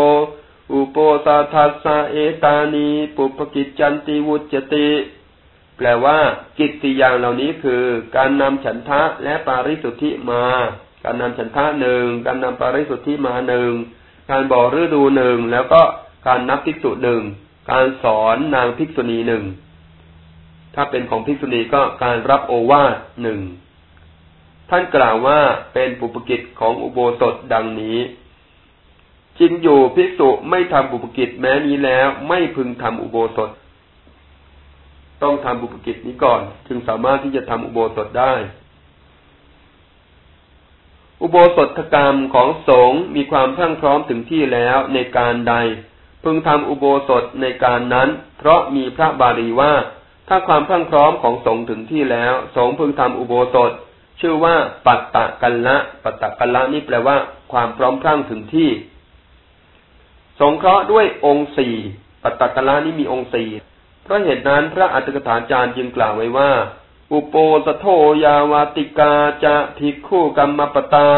อุโปสาทัสสะเอตานี ปุปกิจจันติวุจติ แปลว่า กิจสี่อย่างเหล่านี้คือ การนำฉันทะและปาริสุทธิมา การนำฉันทะหนึ่งการนำปาริสุทธิมาหนึ่งการบอกฤดูหนึ่งแล้วก็การนับภิกษุหนึ่งการสอนนางภิกษุณีหนึ่งถ้าเป็นของภิกษุณีก็การรับโอวาทหนึ่ง ท่านกล่าวว่าเป็นปุปกิจของอุโบสถดังนี้จริงอยู่ภิกษุไม่ทำปุปกิจแม้นี้แล้ว ไม่พึงทำอุโบสถ ต้องทำปุปกิจนี้ก่อน จึงสามารถที่จะทำอุโบสถได้ อุโบสถกรรมของสงฆ์มีความพรั่งพร้อมถึงที่แล้วในการใด พึงทำอุโบสถในการนั้น เพราะมีพระบาลีว่า ถ้าความพั่งพร้อมของสงฆ์ถึงที่แล้ว สงฆ์พึงทำอุโบสถ ชื่อว่าปัตตะกันละปัตตะกันละนี่แปลว่า ความพร้อมพรั่งถึงที่ สงเคราะห์ด้วยองค์สี่ปัตตะกันละนี่มีองค์สี่เพราะเหตุนั้นพระอัตถกถาจารย์จึงกล่าวไว้ว่า อุปโปสโทยาวาติกาจะภิกขุกรรมปตา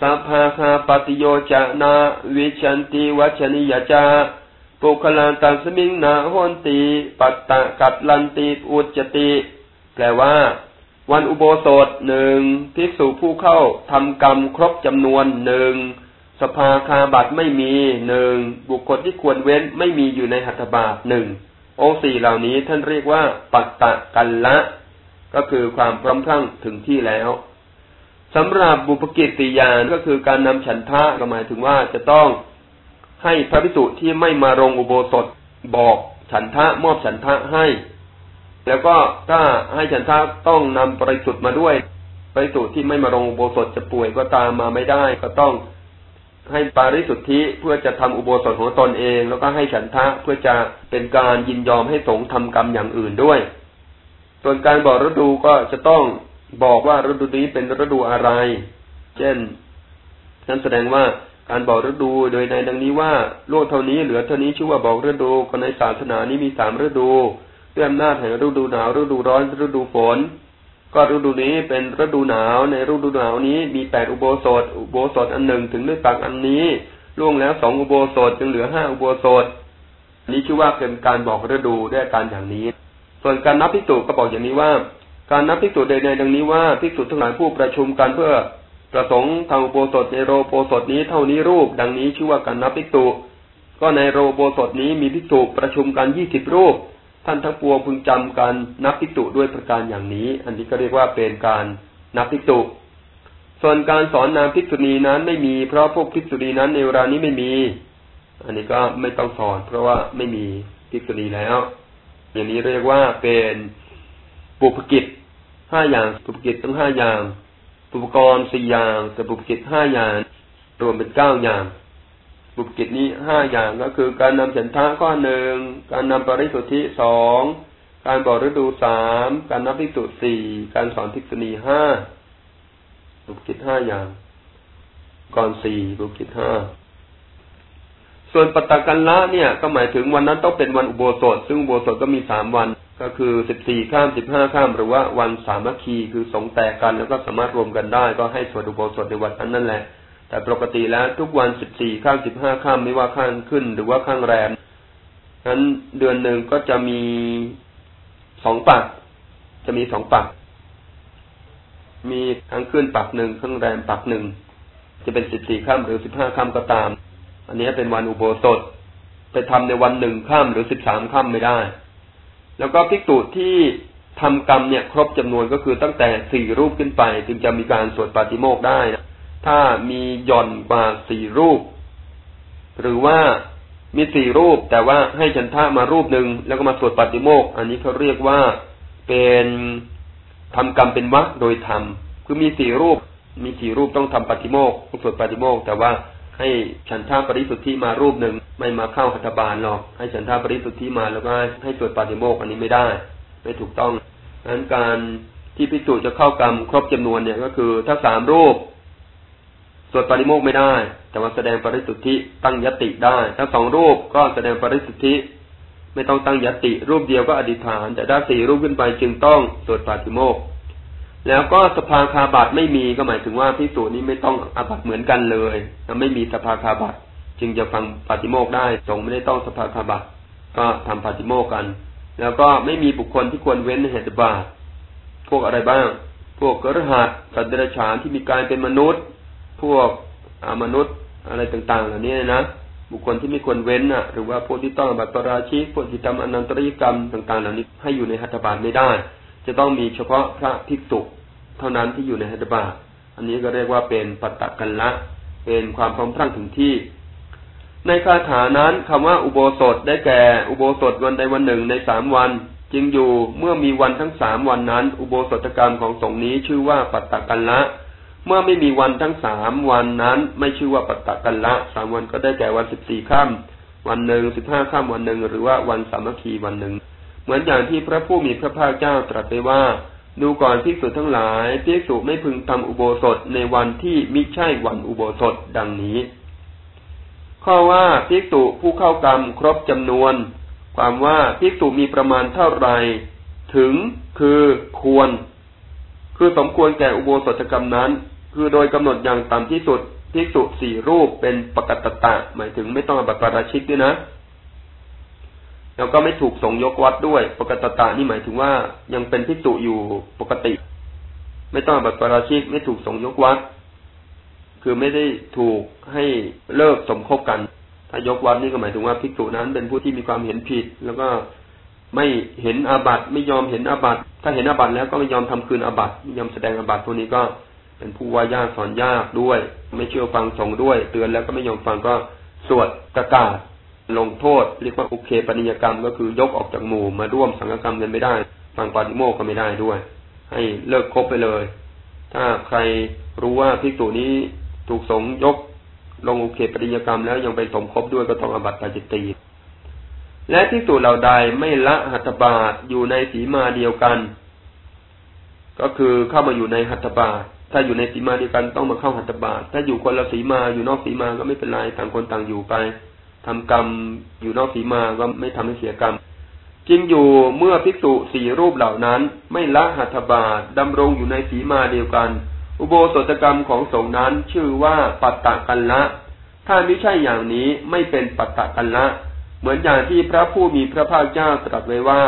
สัพพาคาปฏิโยจานาวิชันติวัชนิยจาปุคลันตัสมิงนาหนติ ปัตตะกัดลันติอุจติ แปลว่า วันอุโบสถหนึ่งภิกษุผู้เข้าทำกรรมครบจำนวนหนึ่งสภาคาบัตไม่มีหนึ่งบุคคลที่ควรเว้นไม่มีอยู่ในหัตถบาทหนึ่งองค์สี่เหล่านี้ท่านเรียกว่า ปัตตะกันละ ก็คือความพร้อมทั้งถึงที่แล้วสำหรับบุพกิจติยานก็คือการนำฉันทะก็หมายถึงว่าจะต้องให้พระภิกษุที่ไม่มารงอุโบสถบอกฉันทะมอบฉันทะให้ แล้วก็ถ้าให้ฉันทะต้องนำปริสุทธิ์มาด้วยปริสุทธิ์ที่ไม่มาลงอุโบสถจะป่วยก็ตามมาไม่ได้ ก็ต้องให้ปาริสุทธิเพื่อจะทำอุโบสถของตนเอง แล้วก็ให้ฉันทะเพื่อจะเป็นการยินยอมให้สงฆ์ทำกรรมอย่างอื่นด้วย ส่วนการบอกฤดูก็จะต้องบอกว่าฤดูนี้เป็นฤดูอะไร เช่นนั้นแสดงว่าการบอกฤดูโดยในดังนี้ว่าล่วงเท่านี้เหลือเท่านี้ชื่อว่าบอกฤดูก็ในศาสนานี้มีสามฤดู ด้วยอำนาจแห่งฤดูหนาวฤดูร้อนฤดูฝนก็ฤดูนี้เป็นฤดูหนาวในฤดูหนาวนี้มีแปดอุโบสถ อุโบสถอันหนึ่งถึงด้วยตักอันนี้ล่วงแล้วสองอุโบสถจึงเหลือห้าอุโบสถ นี้ชื่อว่าเป็นการบอกฤดูด้วยการอย่างนี้ ส่วนการนับพิสูจก็บอกอย่างนี้ว่า การนับพิสูจุใดๆดังนี้ว่าพิสูจุทั้งหลายผู้ประชุมกันเพื่อประสงค์ทางอุโบสถในโรโบสถนี้เท่านี้รูป ดังนี้ชื่อว่าการนับพิสูจก็ในโรโบสถนี้มีพิสูจประชุมกันยี่สิบรูป ท่านทั้งปวงพึงจำการนับพิจุด้วยประการอย่างนี้ อันนี้ก็เรียกว่าเป็นการนับพิจุส่วนการสอนนางภิกษุณีนั้นไม่มี เพราะพวกภิกษุณีนั้นในเวลานี้ไม่มี อันนี้ก็ไม่ต้องสอน เพราะว่าไม่มีภิกษุณีแล้ว อย่างนี้เรียกว่าเป็นปุพกิจห้าอย่างปุพกิจทั้งห้าอย่างปุปกรณ์สี่อย่างแต่ปุพกิจห้าอย่างรวมเป็นเก้าอย่าง บุกิจนี้ห้าอย่างก็คือ การนำฉันทะข้อหนึ่งการนำปริสุทธิสองการบอกฤดูสามการนับภิกษุสี่การสอนภิกษุณีห้าบุกิจห้าอย่าง ก่อนสี่บุกิจห้าส่วนปตกันละเนี่ยก็หมายถึงวันนั้นต้องเป็นวันอุโบสถ ซึ่งอุโบสถก็มีสามวัน ก็คือสิบสี่ข้ามสิบห้าข้าม หรือว่าวันสามัคคีคือสงแตกกันแล้วก็สามารถรวมกันได้ ก็ให้สวดอุโบสถในวันนั้นนั่นแหละ แต่ปกติแล้วทุกวันสิบสี่ข้ามสิบห้าข้ามไม่ว่าข้างขึ้น หรือว่าข้างแรมนั้นเดือนหนึ่งก็จะมีสองปัก จะมีสองปัก มีทั้งขึ้นปักหนึ่งข้างแรมปักหนึ่งจะเป็นสิบสี่ค่ำหรือสิบห้าค่ำก็ตาม อันนี้เป็นวันอุโบสถ ไปทำในวันหนึ่งค่ำหรือสิบสามค่ำไม่ได้ แล้วก็พิกตุที่ทำกรรมเนี่ย ครบจำนวนก็คือตั้งแต่สี่รูปขึ้นไป จึงจะมีการสวดปาฏิโมกได้นะ ถ้ามีหย่อนกว่าสี่รูป หรือว่ามีสี่รูป แต่ว่าให้ฉันท่ามารูปหนึ่งแล้วก็มาสวดปฏิโมกอันนี้เขาเรียกว่าเป็นทำกรรมเป็นวักโดยธรรมคือมีสี่รูป มีสี่รูปต้องทำปฏิโมกต้องสวดปฏิโมกแต่ว่าให้ฉันท่าปริสุทธิมารูปหนึ่งไม่มาเข้าหัตถบาลหรอก ให้ฉันท่าปริสุทธิมาแล้วก็ให้สวดปฏิโมกอันนี้ไม่ได้ ไม่ถูกต้องดังนั้นการที่พิจูจะเข้ากรรมครบจำนวนเนี่ยก็คือถ้าสามรูป สวดปริโมกไม่ได้ แต่ว่าแสดงปริสุทธิตั้งยติได้ถ้าสองรูปก็แสดงปริสุทธิ ไม่ต้องตั้งยติ รูปเดียวก็อธิษฐาน แต่ถ้าสี่รูปขึ้นไปจึงต้องสวดปาฏิโมกแล้วก็สภาคาบัตไม่มีก็หมายถึงว่าพิสูจนี้ไม่ต้องอาบัตเหมือนกันเลยไม่มีสภาคาบัตจึงจะฟังปาฏิโมกได้สงไม่ได้ต้องสภาคาบัตก็ทำปาฏิโมกกัน แล้วก็ไม่มีบุคคลที่ควรเว้นในเหตุบาปพวกอะไรบ้าง พวกกระหัตสัตว์เดรัจฉานที่มีกายเป็นมนุษย์ พวกมนุษย์อะไรต่างๆ เหล่านี้นะบุคคลที่ไม่ควรเว้นอะ หรือว่าพวกที่ต้องบัตรราชิพวกที่ทำอนันตริยกรรมต่างๆ เหล่านี้ให้อยู่ในหัตถบาลไม่ได้ จะต้องมีเฉพาะพระภิกษุเท่านั้นที่อยู่ในหัตถบาลอันนี้ก็เรียกว่าเป็นปัตตะกันละ เป็นความพร้อมพรั่งถึงที่ ในคาถานั้นคำว่าอุโบสถได้แก่อุโบสถวันใดวันหนึ่งในสามวัน จึงอยู่เมื่อมีวันทั้งสามวันนั้น อุโบสถกรรมของสงนี้ชื่อว่าปัตตะกันละ เมื่อไม่มีวันทั้งสามวันนั้น ไม่ชื่อว่าปัตตะกันละสามวันก็ได้แก่วันสิบสี่ค่ำวันหนึ่งสิบห้าค่ำวันหนึ่งหรือว่าวันสามัคคีวันหนึ่ง เหมือนอย่างที่พระผู้มีพระภาคเจ้าตรัสไปว่า ดูก่อนภิกษุทั้งหลายภิกษุไม่พึงทำอุโบสถในวันที่มิใช่วันอุโบสถดังนี้ ข้อว่าภิกษุผู้เข้ากรรมครบจำนวน ความว่าภิกษุมีประมาณเท่าไหร่ถึงคือควร คือสมควรแก่อุโบสถกรรมนั้น คือโดยกำหนดอย่างต่ำที่สุดภิกษุสี่รูปเป็นปกตตะ หมายถึงไม่ต้องบัตรปราชิกด้วยนะ แล้วก็ไม่ถูกสงยกวัดด้วย ปกตตะนี่หมายถึงว่ายังเป็นภิกษุอยู่ปกติ ไม่ต้องบัตรปราชิก ไม่ถูกสงยกวัด คือไม่ได้ถูกให้เลิกสมคบกัน ถ้ายกวัดนี่ก็หมายถึงว่าภิกษุนั้นเป็นผู้ที่มีความเห็นผิด แล้วก็ไม่เห็นอาบัตไม่ยอมเห็นอาบัตถ้าเห็นอาบัตแล้วก็ไม่ยอมทำคืนอาบัตไม่ยอมแสดงอาบัตพวกนี้ก็ เป็นผู้ว่ายากสอนยากด้วย ไม่เชื่อฟังสงด้วย เตือนแล้วก็ไม่ยอมฟังก็สวดประกาศลงโทษ เรียกว่าอุเคปนิยกรรมก็คือยกออกจากหมู่มาร่วมสังฆกรรมกันไม่ได้ ฟังปาฏิโมกก็ไม่ได้ด้วย ให้เลิกคบไปเลย ถ้าใครรู้ว่าภิกษุนี้ถูกสงยกลงอุเคปนิยกรรมแล้วยังไปสมคบด้วยก็ต้องอบัติปาจิตตีและภิกษุเหล่าใดไม่ละหัตถบาทอยู่ในสีมาเดียวกัน ก็คือเข้ามาอยู่ในหัตถบาท ถ้าอยู่ในสีมาเดียวกันต้องมาเข้าหัตถบาตถ้าอยู่คนละสีมาอยู่นอกสีมาก็ไม่เป็นไรต่างคนต่างอยู่ไปทำกรรมอยู่นอกสีมาก็ไม่ทำให้เสียกรรมจริงอยู่เมื่อภิกษุสี่รูปเหล่านั้น ไม่ละหัตถบาตดำรงอยู่ในสีมาเดียวกัน อุโบสถกรรมของสงฆ์นั้นชื่อว่าปัตตะกันละ ถ้าไม่ใช่อย่างนี้ไม่เป็นปัตตะกันละ เหมือนอย่างที่พระผู้มีพระภาคเจ้าตรัสไว้ว่า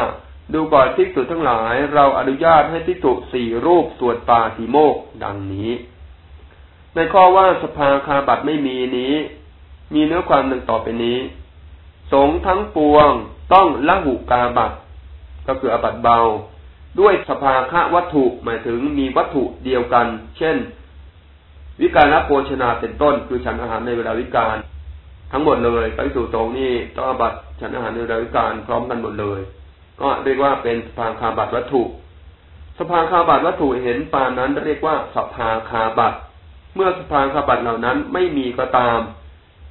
ดูก่อนภิกษุทั้งหลาย เราอนุญาตให้ภิกษุสี่รูปสวดปาติโมกดังนี้ ในข้อว่าสภาคาบัตไม่มีนี้ มีเนื้อความหนึ่งต่อไปนี้ สงทั้งปวงต้องละหุกาบัตก็คืออบัตเบา ด้วยสภาคะวัตถุหมายถึงมีวัตถุเดียวกัน เช่น วิการละโภชนาเป็นต้น คือฉันอาหารในเวลาวิการ ทั้งหมดเลยไปสู่สงนี่ต้องอบัตฉันอาหารในเวลาวิการพร้อมกันหมดเลย ก็เรียกว่าเป็นสภาคาบัตวัตถุ สภาคาบัตวัตถุเห็นปานนั้น เรียกว่าสภาคาบัตเมื่อสภาคาบัตเหล่านั้นไม่มีก็ตาม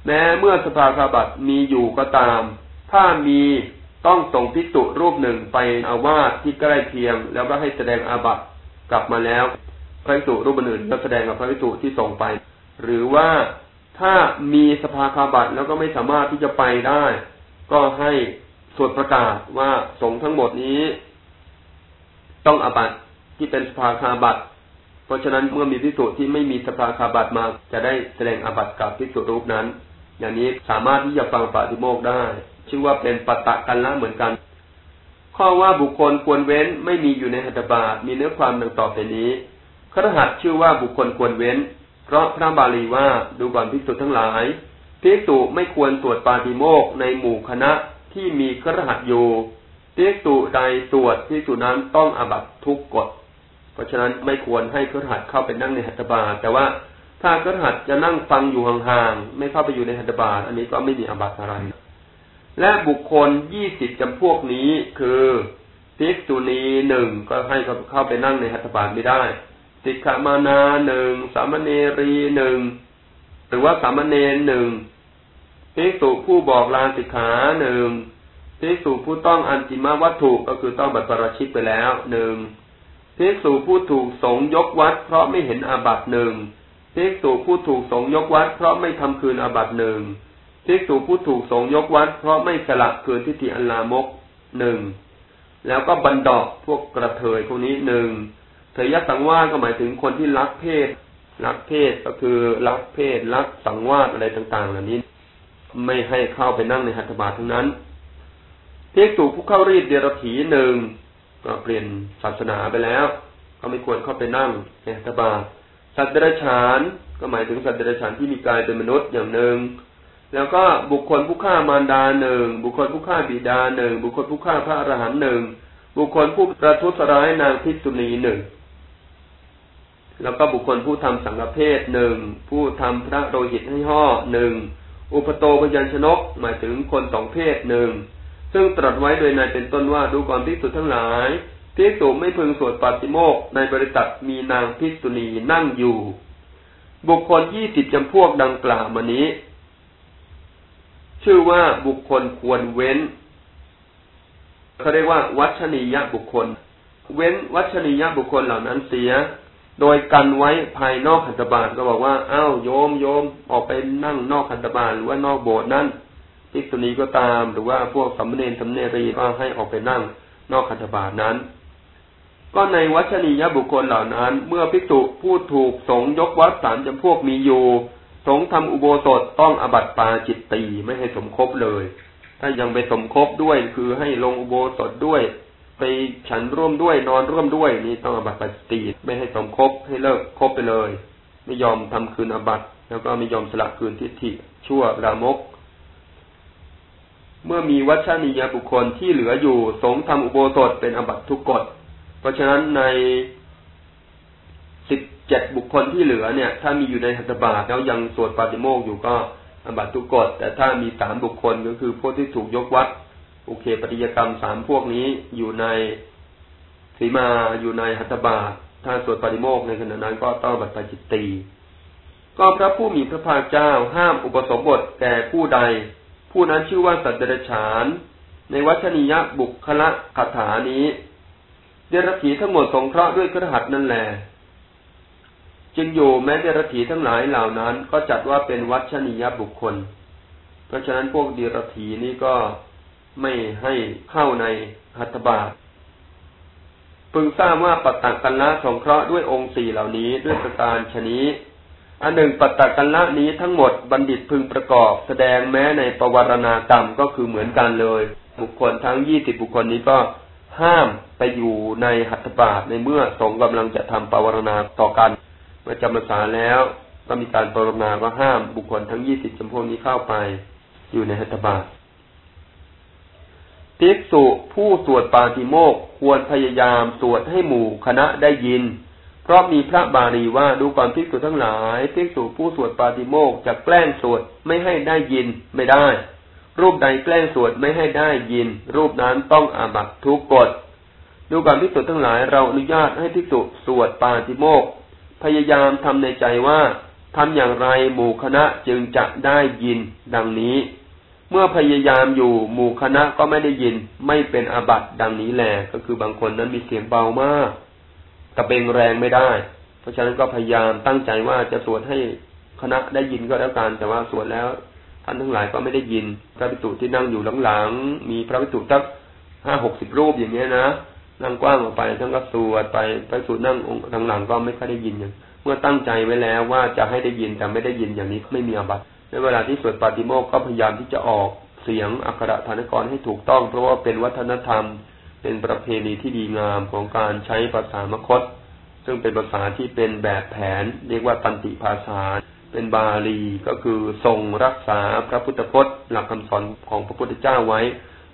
แม้เมื่อสภาคาบัตมีอยู่ก็ตาม ถ้ามีต้องส่งพิจุรูปหนึ่งไปอาวาสที่ใกล้เคียง แล้วก็ให้แสดงอาบัตกลับมาแล้วพระพิจุรูปอื่นก็แสดงกับพระพิจุที่ส่งไป หรือว่าถ้ามีสภาคาบัตแล้วก็ไม่สามารถที่จะไปได้ ก็ให้ สวดประกาศว่าสงฆ์ทั้งหมดนี้ ต้องอบัตที่เป็นสภาคาบัตเพราะฉะนั้นเมื่อมีพิสุที่ไม่มีสภาคาบัตมา จะได้แสดงอบัตกับพิสุรูปนั้น อย่างนี้สามารถที่จะฟังปาฏิโมกได้ ชื่อว่าเป็นปตะกันละเหมือนกัน ข้อว่าบุคคลควรเว้นไม่มีอยู่ในหัตถบาทมีเนื้อความดังต่อไปนี้ครหัสชื่อว่าบุคคลควรเว้น เพราะพระบาลีว่าดูก่อนภิกษุทั้งหลายภิกษุไม่ควรสวดปาฏิโมกในหมู่คณะ ที่มีครหัสอยู่ภิกษุใดสวดภิกษุนั้นต้องอาบัตทุกกฎ เพราะฉะนั้นไม่ควรให้ครหัสเข้าไปนั่งในหัตถบาทแต่ว่าถ้าครหัสจะนั่งฟังอยู่ห่างๆไม่เข้าไปอยู่ในหัตถบาทอันนี้ก็ไม่มีอาบัตอะไร และบุคคลยี่สิบจำพวกนี้คือภิกษุณีหนึ่งก็ให้เข้าไปนั่งในหัตถบาทไม่ได้สิกขามานาหนึ่งสามเณรีหนึ่งหรือว่าสามเณรหนึ่ง ภิกษุผู้บอกลาสิกขาหนึ่งภิกษุผู้ต้องอันติมาวัตถุก็คือต้องบัตรประชิตไปแล้วหนึ่งภิกษุผู้ถูกสงยกวัด เพราะไม่เห็นอาบัตหนึ่งภิกษุผู้ถูกสงยกวัด เพราะไม่ทำคืนอาบัตหนึ่งภิกษุผู้ถูกสงยกวัด เพราะไม่สละคืนทิฏฐิอันลามกหนึ่งแล้วก็บันดอกพวกกระเทยพวกนี้หนึ่งเถยสังวาสก็หมายถึงคนที่รักเพศรักเพศก็คือรักเพศรักสังวาสอะไรต่าง ๆ เหล่านี้ ไม่ให้เข้าไปนั่งในหัตถบาททั้งนั้นเพิกษุผู้เข้ารีดเดรัถีหนึ่งก็เปลี่ยนศาสนาไปแล้ว ก็ไม่ควรเข้าไปนั่งในหัตถบาทสัตว์เดรัจฉานก็หมายถึงสัตว์เดรัจฉานที่มีกายเป็นมนุษย์อย่างหนึ่งแล้วก็บุคคลผู้ฆ่ามารดาหนึ่งบุคคลผู้ฆ่าบิดาหนึ่งบุคคลผู้ฆ่าพระอรหันต์หนึ่งบุคคลผู้ประทุษร้ายนางพิษุณีหนึ่งแล้วก็บุคคลผู้ทำสังฆเพศหนึ่งผู้ทำพระโลหิตให้ห่อหนึ่ง อุปโตพยัญชนก หมายถึงคนสองเพศหนึ่ง ซึ่งตรัสไว้โดยนายเป็นต้นว่าดูก่อนภิกษุทั้งหลายภิกษุไม่พึงสวดปาติโมกในบริษัทมีนางภิกษุณีนั่งอยู่ บุคคลยี่สิบจำพวกดังกล่าวมานี้ ชื่อว่าบุคคลควรเว้นเขาเรียกว่า วัชนียบุคคล เว้นวัชนียบุคคลเหล่านั้นเสีย โดยกันไว้ภายนอกขันธบาลก็บอกว่าอ้าวโยมโยมออกไปนั่งนอกขันธบาลหรือว่านอกโบสถ์นั้นภิกษุณีก็ตาม หรือว่าพวกสัมเณรสัมเนรีก็ให้ออกไปนั่งนอกขันธบาลนั้น ก็ในวัชนียบุคคลเหล่านั้น เมื่อภิกษุผู้ถูกสงยกวัดสามจำพวกมีอยู่ สงทำอุโบสถต้องอบัติปาจิตตีไม่ให้สมคบเลย ถ้ายังไปสมคบด้วยคือให้ลงอุโบสถด้วย ไปฉันร่วมด้วยนอนร่วมด้วยนี่ต้องอบัตปฏิไม่ให้สมคบให้เลิกคบไปเลย ไม่ยอมทำคืนอบัตแล้วก็ไม่ยอมสละคืนทิฏฐิชั่วรามก เมื่อมีวัชนียบุคคลที่เหลืออยู่สงทำอุโบสถเป็นอบัตทุกกฎ เพราะฉะนั้นในสิบเจ็ดบุคคลที่เหลือเนี่ย ถ้ามีอยู่ในหัตถบาทแล้วยังสวดปาติโมกอยู่ก็อบัตทุกกฎแต่ถ้ามีสามบุคคลก็คือพวกที่ถูกยกวัด อเคปฏิยกรรมสามพวกนี้อยู่ในสีมาอยู่ในหัตถบาทถ้าสวดปฏิโมกในขณะนั้นก็ต้องบัตรปจิตตีก็พระผู้มีพระภาคเจ้าห้ามอุปสมบทแก่ผู้ใด ผู้นั้นชื่อว่าสัตว์เดรัจฉาน ในวัชนียบุคละคาถานี้ เดรัจฉีทั้งหมดสงเคราะห์ด้วยกระหัตนั่นแหละจึงอยู่แม้เดรัจฉีทั้งหลายเหล่านั้น ก็จัดว่าเป็นวัชนียบุคคล เพราะฉะนั้นพวกเดรัจฉีนี่ก็ ไม่ให้เข้าในหัตถบาทพึงทราบว่าปัตตกันละสงเคราะห์ด้วยองค์สี่เหล่านี้ด้วยประการชนี้อันหนึ่งปัตตกันละนี้ทั้งหมดบัณฑิตพึงประกอบ แสดงแม้ในปวารณากรรมก็คือเหมือนกันเลย บุคคลทั้งยี่สิบบุคคลนี้ก็ห้ามไปอยู่ในหัตถบาทในเมื่อสงกำลังจะทำปวารณาต่อกันเมื่อจำพรรษาแล้วก็มีการปรณาก็ห้ามบุคคลทั้งยี่สิบจำพวกนี้เข้าไป อยู่ในหัตถบาท ภิกษุผู้สวดปาติโมกควรพยายามสวดให้หมู่คณะได้ยิน เพราะมีพระบาลีว่าดูก่อนภิกษุทั้งหลายภิกษุผู้สวดปาติโมกจะแกล้งสวดไม่ให้ได้ยินไม่ได้ รูปใดแกล้งสวดไม่ให้ได้ยิน รูปนั้นต้องอาบัตทุกกฎดูก่อนภิกษุทั้งหลายเราอนุญาตให้ภิกษุสวดปาติโมกพยายามทำในใจว่าทำอย่างไรหมู่คณะจึงจะได้ยินดังนี้ เมื่อพยายามอยู่หมู่คณะก็ไม่ได้ยิน ไม่เป็นอาบัติดังนี้แหละก็คือบางคนนั้นมีเสียงเบามากกระเบงแรงไม่ได้ เพราะฉะนั้นก็พยายามตั้งใจว่าจะสวดให้คณะได้ยินก็แล้วกันแต่ว่าสวดแล้วท่านทั้งหลายก็ไม่ได้ยิน พระภิกษุที่นั่งอยู่หลังๆมีพระภิกษุตั้งห้าหกสิบรูปอย่างเงี้ยนะนั่งกว้างออกไปท่านก็สวดไปพระภิกษุนั่งองค์หลังๆก็ไม่ค่อยได้ยินอย่างเมื่อตั้งใจไว้แล้วว่าจะให้ได้ยินแต่ไม่ได้ยินอย่างนี้ไม่มีอาบัติ ในเวลาที่สวดปาฏิโมกข์ก็พยายามที่จะออกเสียงอักขระธานกรให้ถูกต้อง เพราะว่าเป็นวัฒนธรรม เป็นประเพณีที่ดีงามของการใช้ภาษามคต ซึ่งเป็นภาษาที่เป็นแบบแผน เรียกว่าตันติภาษา เป็นบาลีก็คือทรงรักษาพระพุทธพจน์ หลักคำสอนของพระพุทธเจ้าไว้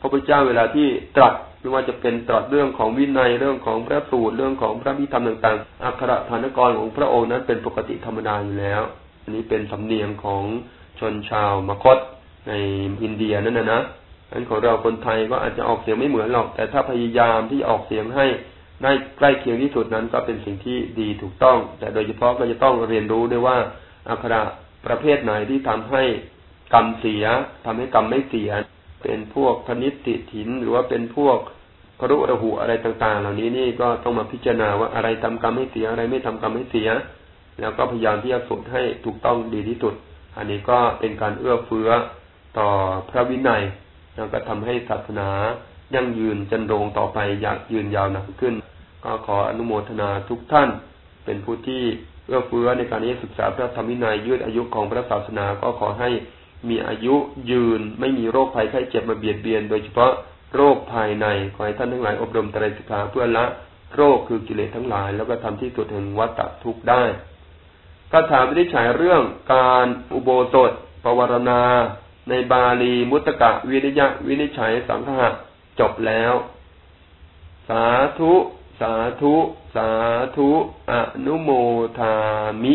พระพุทธเจ้าเวลาที่ตรัสไม่ว่าจะเป็นตรัสเรื่องของวินัยเรื่องของพระสูตรเรื่องของพระพิธรรมต่างๆอักขระธานกรของพระองค์นั้นเป็นปกติธรรมดาอยู่แล้ว อันนี้เป็นสำเนียงของ ชนชาวมคตในอินเดียนั่นนะนะอันของเราคนไทยก็อาจจะออกเสียงไม่เหมือนหรอก แต่ถ้าพยายามที่ออกเสียงให้ได้ใกล้เคียงที่สุดนั้นก็เป็นสิ่งที่ดีถูกต้อง แต่โดยเฉพาะก็จะต้องเรียนรู้ด้วยว่าอักขระประเภทไหนที่ทำให้กรรมเสียทำให้กรรมไม่เสีย เป็นพวกคณิติถิน หรือว่าเป็นพวกครุระหุอะไรต่างๆ เหล่านี้นี่ก็ต้องมาพิจารณาว่าอะไรทำกรรมให้เสียอะไรไม่ทำกรรมให้เสีย แล้วก็พยายามที่จะฝึกให้ถูกต้องดีที่สุด อันนี้ก็เป็นการเอื้อเฟื้อต่อพระวินัยแล้วก็ทำให้ศาสนายั่งยืนจันโรงต่อไปอยากยืนยาวนานขึ้น ก็ขออนุโมทนาทุกท่าน เป็นผู้ที่เอื้อเฟื้อในการที่ศึกษาพระธรรมวินัยยืดอายุของพระศาสนาก็ขอให้มีอายุยืนไม่มีโรคภัยไข้เจ็บมาเบียดเบียน โดยเฉพาะโรคภายในขอให้ท่านทั้งหลายอบรมตรัยสิกขาเพื่อละโรคคือกิเลสทั้งหลาย แล้วก็ทำที่สุดแห่งวัฏทุกข์ได้ คาถามวินิจฉัยเรื่องการอุโบสถปวารณาในบาลีมุตตะวิริยะวินิจฉัยสังหะจบแล้ว สาธุ สาธุ สาธุ อนุโมทามิ